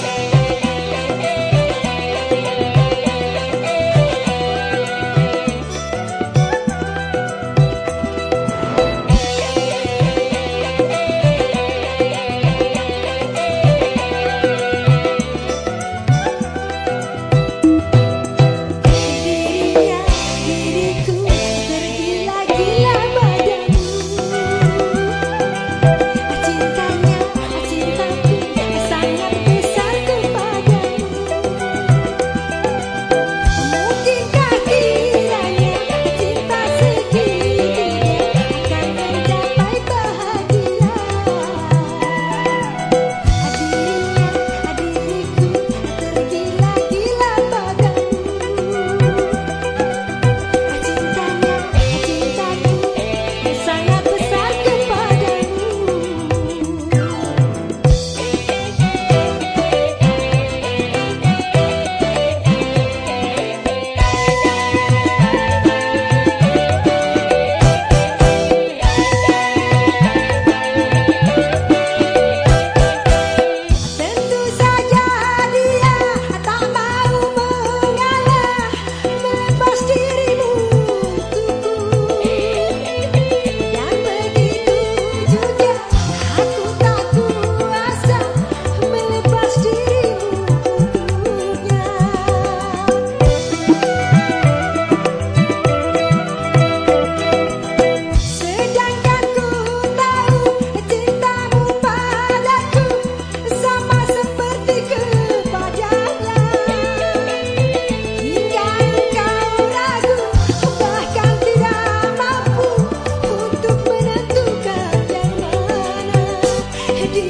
Bye.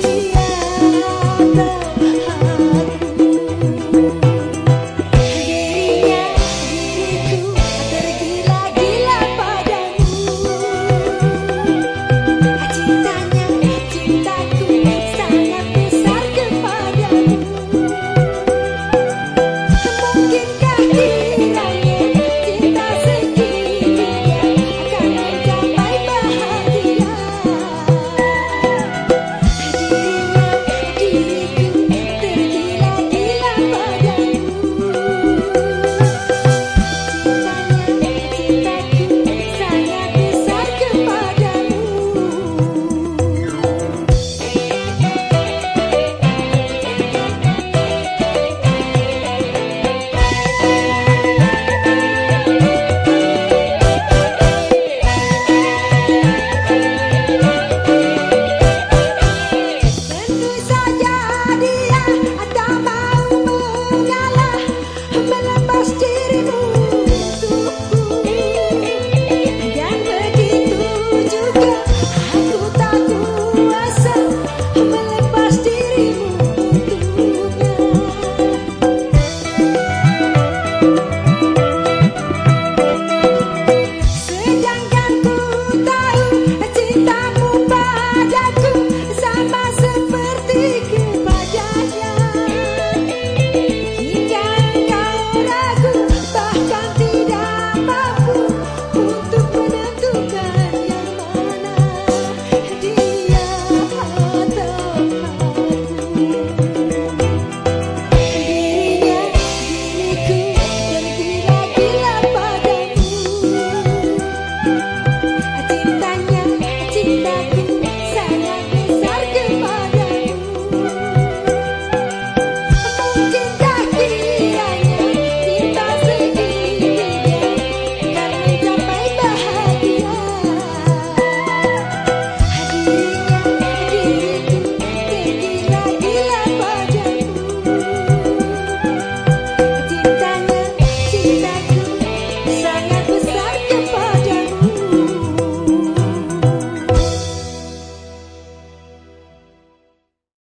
Sangat